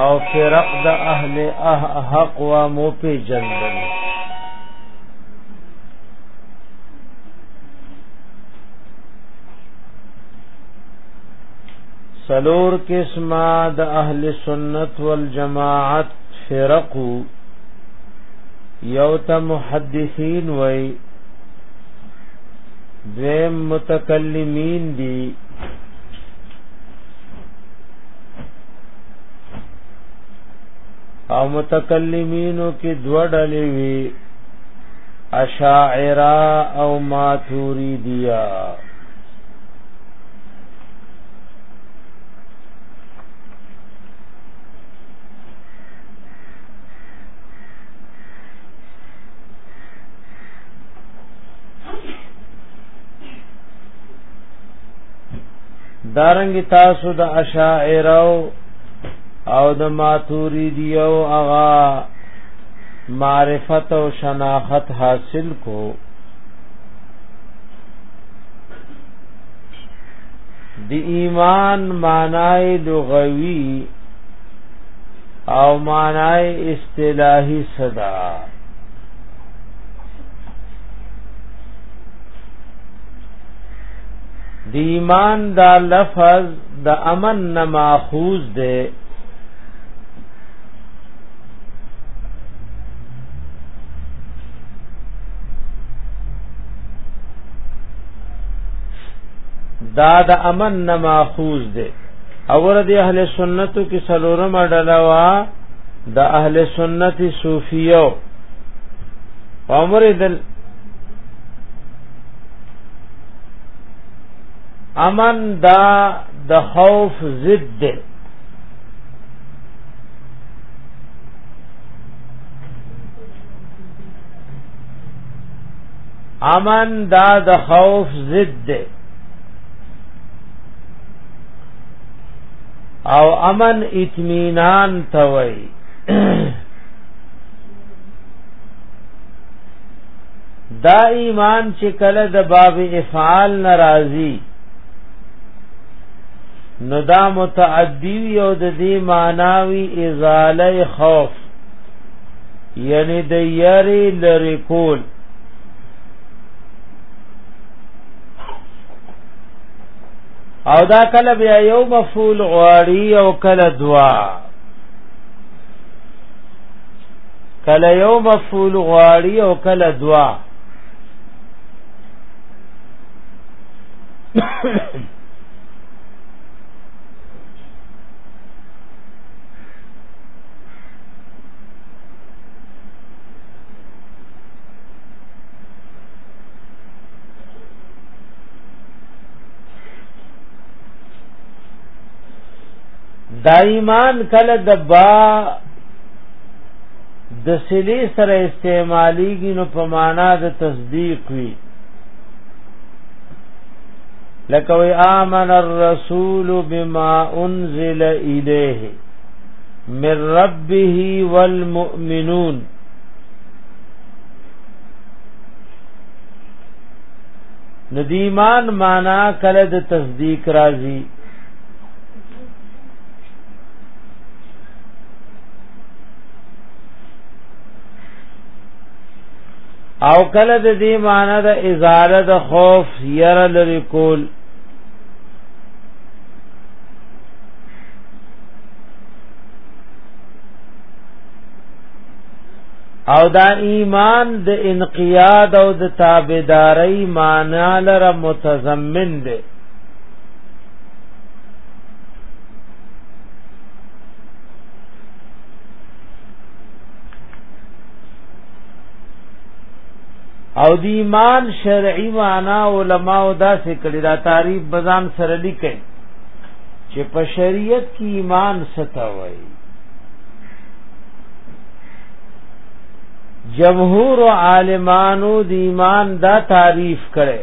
او فرق د اهل حق و مو په جندل سلور قسمه د اهل سنت والجماعت فرق یو ته محدثین وای دویم متکلمین دی او متکلمینو کې دوه ډلې وي اشاعره او ماتوریدیه دارنګ تاسو د اشاعر او د ماتوریدی او اغا معرفت او شناخت حاصل کو د ایمان معنی لغوی او معنی اصطلاحی صدا دی ایمان دا لفظ د امن نه ماخوذ دی دا د امن نه ماخوذ دی اور د اهل سنتو کې سلورم ډله وا د اهل سنت صوفیو عمر دل امن دا د خوف ضد دی امن دا د خوف ضد دی او امن اطمینان ته وایي دا ایمان چې کله د باب افعال ناراضي نو دا متعدی او د دې معناوي ازاله خوف یعنی د یری لری کول او دا کله بیا یو مفعول غواړي او کله دوا کله یو مفعول غواړي او کله دوا دایمان کله د با د سلی سره استعمالیږي نو په معنا د تصدیق وي لکه وی آمن الرسول بما انزل الیه من ربه والمؤمنون ندیمان معنا کله د تصدیق راځي او کله د دې معنی د ازاله د خوف ير لري کول او دا ایمان د انقیاد او د تابعداري معنا لره متضمن دی او دی ایمان شرعی معنا علماء دا سکړی دا تعریف بزان سره لیکي چې په شریعت کې ایمان ستا وای جمهور عالمانو د ایمان دا تعریف کړي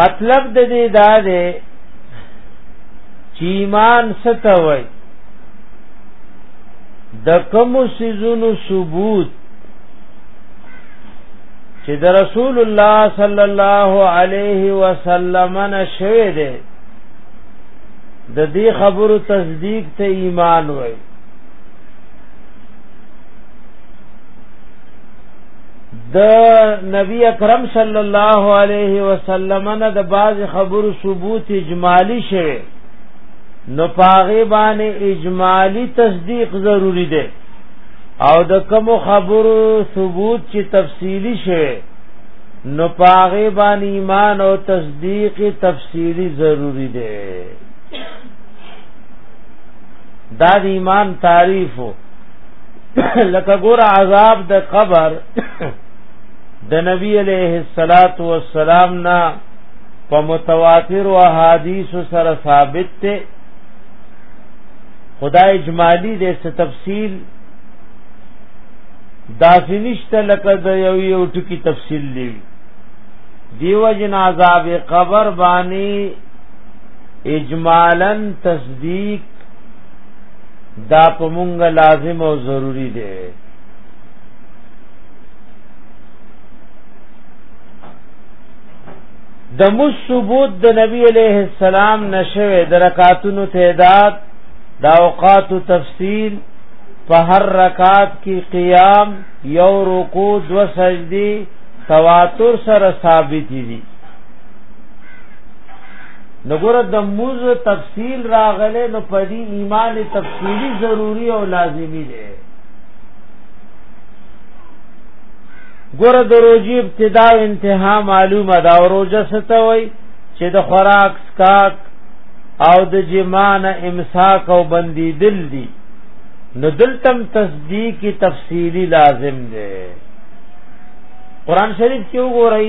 مطلب د دې دا دی چې ایمان ستوي د کوم سيزونو ثبوت چې د رسول الله صلی الله علیه وسلم نشوي دي د دې خبرو تصدیق ته ایمان وایي د نبی اکرم صلی الله علیه وسلم نه د باز خبرو ثبوت اجمالی شوه نو پاغه باندې اجمالی تصدیق ضروری ده او د کوم خبرو ثبوت چې تفصیلی شوه نو پاغه باندې ایمان او تصدیق تفصیلی ضروری ده دا د ایمان تعریف لکه ګور عذاب د قبر د نبی علیه الصلاۃ والسلام نا په متواتر او احادیث سره ثابت ته خدا اجمالی دې څه تفصیل داسنشته لکه د یو یو ټکی تفصیل دی دیو جن عذاب قبر باندې اجمالا تصدیق دا پمونګ لازم او ضروری دی د مصبوت د نبی علیہ السلام نشوه د رکعاتونو تعداد د اوقات تفصیل په هر رکعات کې قیام یو رکوع دو سجدي تواتر سره ثابت دي نګور د موز تفصیل راغله نو پدی ایمان تفصیلی ضروری او لازمی دی ګور د روزي ابتدا او انتها معلومه دا او روزه ستوي چې د خوراک سکاک او د جمان امساک او بندي دل دي نو دلتم تصدیق تفصیلی لازم دی قران شریف کې وګورئ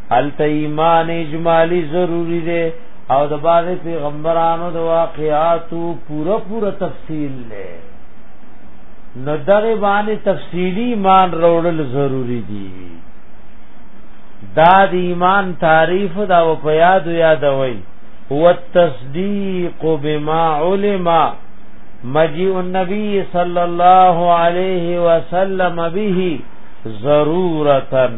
هلته ایمان اجمالی ضروری دی او د باز پیغمبرانو د واقعاتو پورا پورا تفصیل دی نو دغه باندې تفصیلی ایمان وروړل ضروری دی دا د ایمان تعریف دا و په یاد یادوي هو التصدیق بما علم مجيء النبي صلى الله عليه وسلم به ضرورتن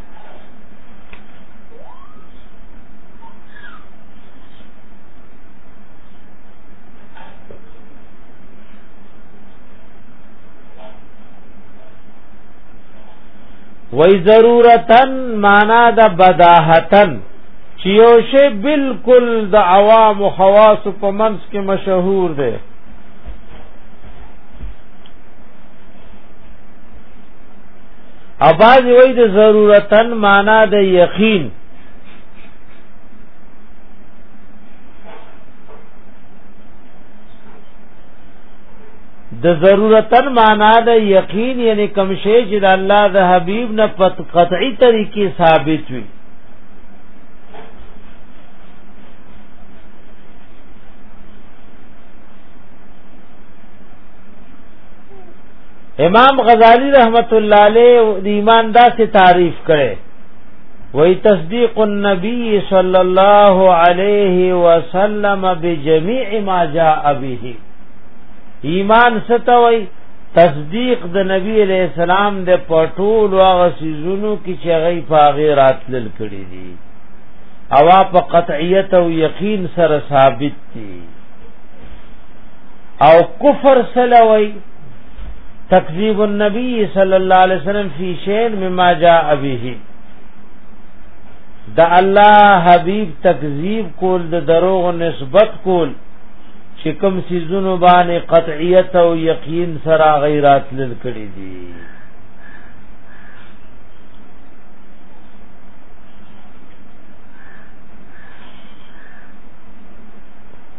وای ضرورتن معنا د بداهتن چې یو شی بالکل د عوام او خواص په منځ کې مشهور دی او باز وی د ضرورتن معنا د یقین د ضرورتن معنا د یقین یعنی کم شی چې د الله د حبیب نه پت قطعی طریقې ثابت وي امام غزالی رحمت الله علیه د ایمان داسې تعریف کړي وی تصدیق النبی صلی الله علیه وسلم بجميع ما جاء به ایمان ستوي تصدیق د نبی علیہ السلام د پټول او غسیزونو کی چغی پاغی راتلل کړي دي اوا په قطعیت او یقین سره ثابت دي او کفر سلوي تکذیب النبی صلی الله علیه وسلم فی شین مما جاء به د الله حبیب تکذیب کول د دروغ نسبت کول چې کوم سيزونو باندې قطعیت او یقین سره غیرات لل کړی دي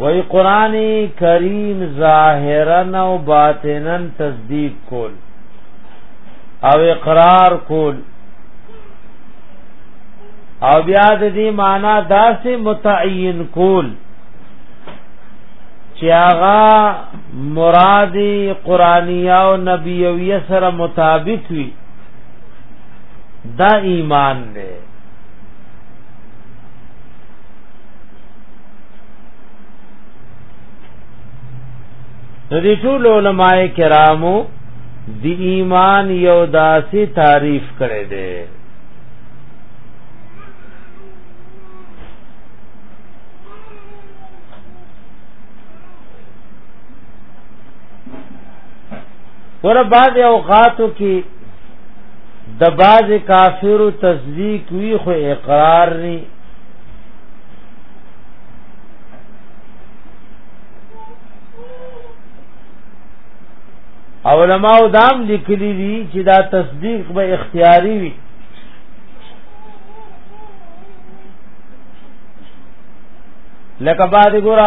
وای قران کریم ظاهرا او باطنا تصدیق کول او اقرار کول او بیا د دې معنا داسې متعین کول چې هغه مراد قرانیه او نبیویه سره مطابق وي دا ایمان دی نو دی ټول علماء کرامو دی ایمان یو داسی تعریف کړی دی ور بعد اوقاتو کې د باز کافر تصدیق وی خو اقرار نه علماء دام لیکلی دي چې دا تصدیق به اختیاري وي لکه بعد ګور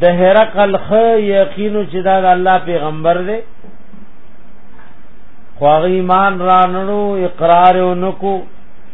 د هرقل خ یقینو چې دا د الله پیغمبر دی خو ایمان رانړو اقرار اونکو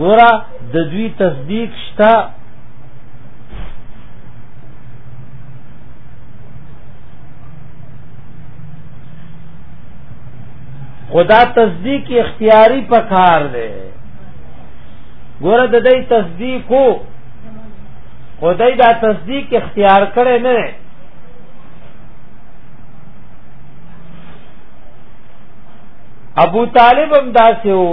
ګورا د دوی تصدیق شته خدا تصدیق اختیاری پکار دی ګوره د دې تصدیق کو خدای دا تصدیق اختیار کړي نه ابو طالب هم داسې وو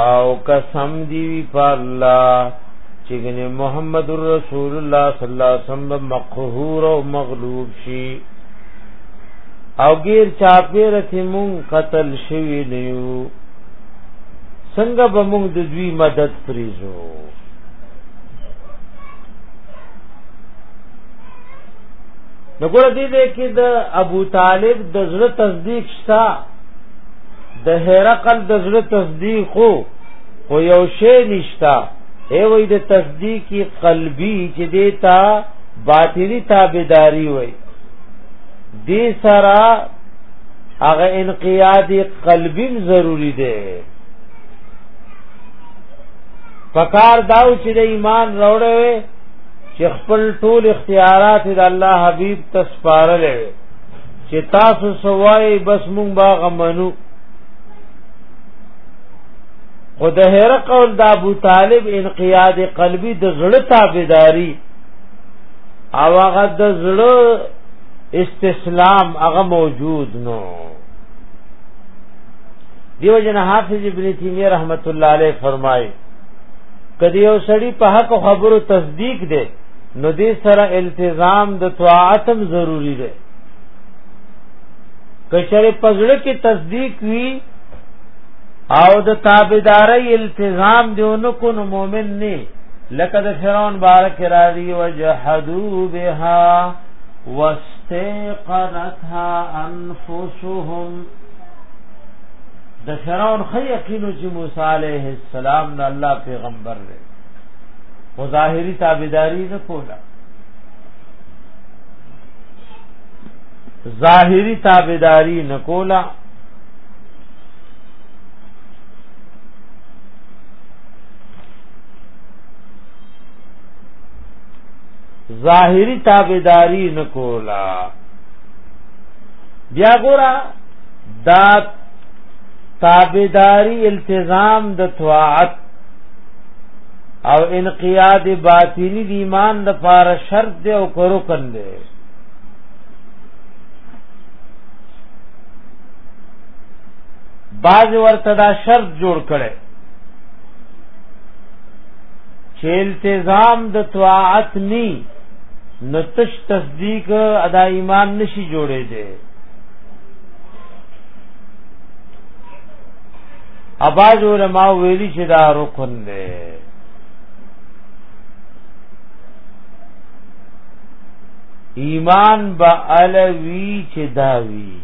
او قسم دی وی په الله چې ګنې محمد رسول الله صلی الله علیه وسلم مقهور او مغلوب شي او غیر چاپیر ته مون قتل شوی نیو څنګه به مونږ د دوی مدد پریزو نګور دې دې کې د ابو طالب د زړه تصدیق شته د هرقل د زړه تصدیق خو خو یو شی نشتا ای وای د تصدیق قلبی چې دیتا باطنی تابعداری وای دی سرا هغه انقیاد قلبی ضروری دی پکار داو چې د ایمان راوړې چې خپل ټول اختیارات د الله حبیب تسپارلې چې تاسو سوای بس مونږ با غمنو خو د هرقل د ابو طالب انقیاد قلبی د زړه تابعداري او هغه د زړه استسلام هغه موجود نو دیو جن حافظ ابن تیمیه رحمت الله علیه فرمایي کدی یو سړی په حق خبرو تصدیق دی نو دې سره التزام د طاعتم ضروری دی کچره پزړه کې تصدیق وی او د تابعداري التزام دیونه کو نو مؤمن نه لکه د فرعون بارک راضی وجحدوا بها واستيقنتها انفسهم د فرعون خې یقینو چې موسی عليه السلام د الله پیغمبر دی او ظاهری تابعداري نه کوله ظاهری تابعداری نکولا ظاهری تابعداری نکولا بیا ګورا دا تابعداری التزام د طاعت او انقیاد باطنی دی ایمان د پاره شرط دی او کرو کنده باز ورته دا شرط جوړ کړي چې التزام د طاعت ني نو تش تصدیق ادا ایمان نشي جوړې دي اباز علماء ویلی چې دا رکن دی ایمان با علوی چې داوی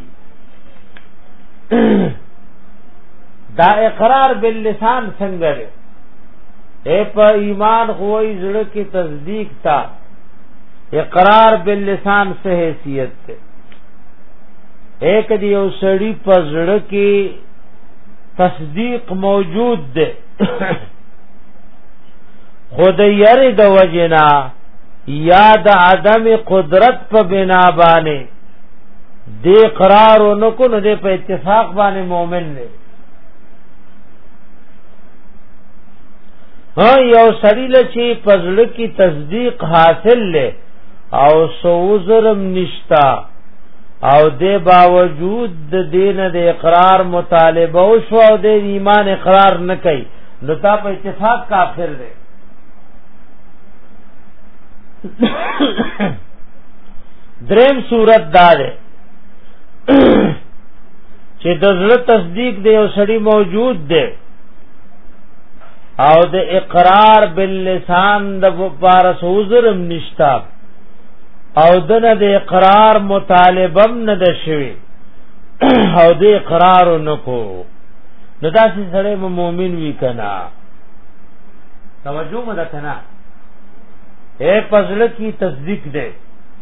دا اقرار باللسان څنګه دی اے په ایمان خوې زړه کې تصدیق تا اقرار باللسان سه حیثیت ته ایک دی یو سړی پزړه کې تصدیق موجود ده خود یری د وجنا یا د عدم قدرت په بنا باندې د قرار نکو نه د په اتفاق باندې مؤمن نه ها یو سړی لچی پزړه کی تصدیق حاصل له او سوزرم نشتا او د باوجود د دین د اقرار مطالبه او شو او د ایمان اقرار نه کوي نو تا په اتفاق کافر دی دریم صورت دا ده چې د زړه تصدیق دی او سړی موجود دی او د اقرار باللسان د لپاره سوزرم نشتا او دنه د اقرار مطالبم نه د شوی او د اقرار نکو نو دا چې سره مؤمن وی کنا توجه مده کنا اے پزل کی تصدیق دے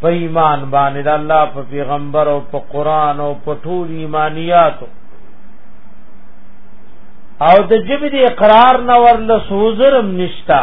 په ایمان باندې د الله په پیغمبر او په قران او په ټول ایمانیات او د جبه د اقرار نور له سوزرم نشتا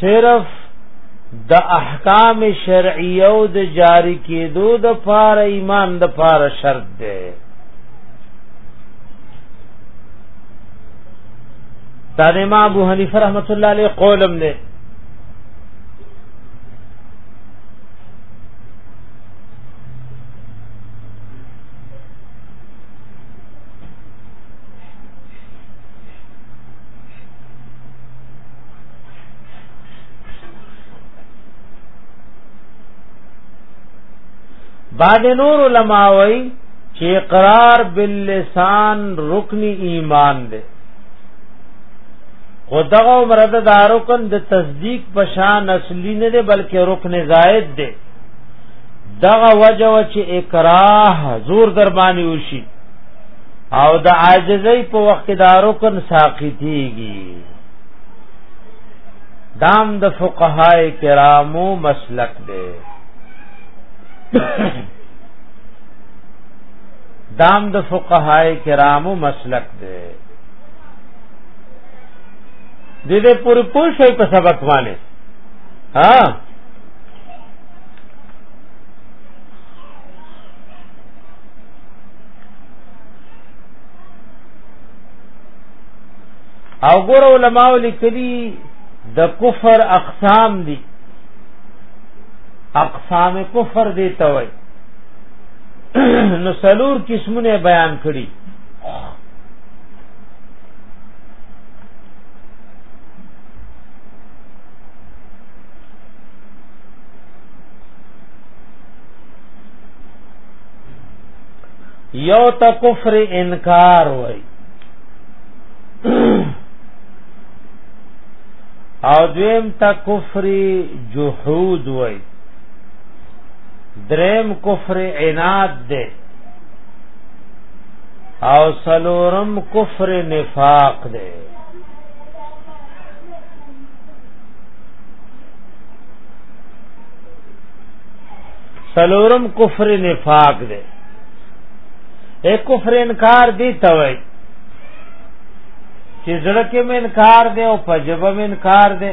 صرف د احکام شرعیه او د جاری کېدو د پار ایمان د پار شرط دی دا د امام ابو حنیفه رحمۃ اللہ علیہ قولم دی بعد نور علماء وی چې اقرار باللسان رکن ایمان دی خدغه مرده دا رکن د تصدیق په شان اصلي نه دی بلکې رکن زائد دی دغه وجه چې اکراه زور در باندې وشي او د عاجزۍ په وخت کې دا رکن ساقطيږي دام د فقهای کرامو مسلک دی دام د فقهای کرامو مسلک دی د دې پوری پوه شوي په سبق باندې ها او ګور علماء لیکلي د کفر اقسام دي اقسام کفر دی ته وای نو سلور قسمونه بیان کړي یو ته کفر انکار وای او دویم ته کفر جحود وای دریم کفر عناد ده او سلورم کفر نفاق ده سلورم کفر نفاق دے اے کفر انکار دی توئی چې زړه کې مې انکار دی او په جبه مې انکار دی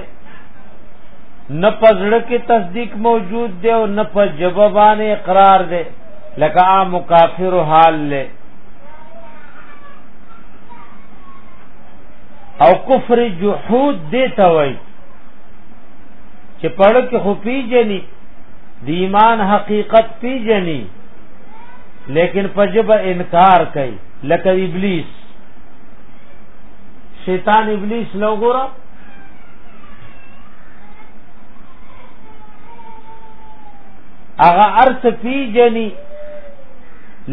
نه په زړه کې تصدیق موجود دی او نه په جبه باندې اقرار دی لکه عام کافر حال له او کفر جحود دیتا وای چې پړ کې خو پیجنی د ایمان حقیقت پیجنی لیکن پجب انکار کوي لکه ابلیس شیطان ابلیس لو ګورا هغه ارث پیجنی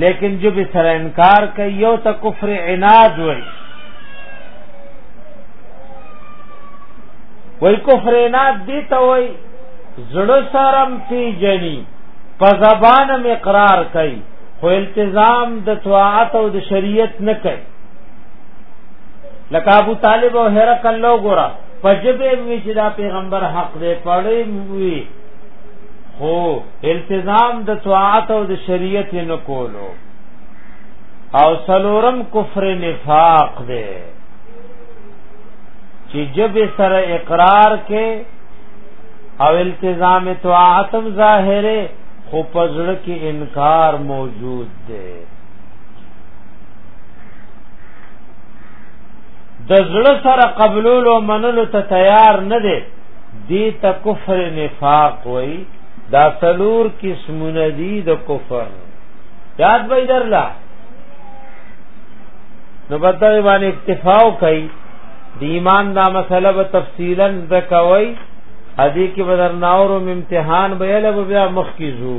لیکن جو به سره انکار کوي یو ته کفر عناد وایي وای کفر عناد دی ته وای زړه سرم پیجنی په زبان می اقرار کای خو التزام د طاعت او د شریعت نه کای لکه ابو طالب او هرقل لو ګورا پجبه می چې دا پیغمبر حق دی پړې وی خو التزام د طاعت او د شریعت نه کولو او سلورم کفر نفاق دی چې جب سره اقرار کې او التزام طاعتم ظاهره خو پزړه کې انکار موجود دی د زړه سره قبول او منلو ته تیار نه دی دی ته کفر نفاق وای دا سلور قسمونه دي د کفر یاد وای درلا نو بدغه باندې اکتفا کوي د ایمان دا مسله به تفصیلا ذکوي ادي کې بدرناور امتحان به له بیا مخ کیږي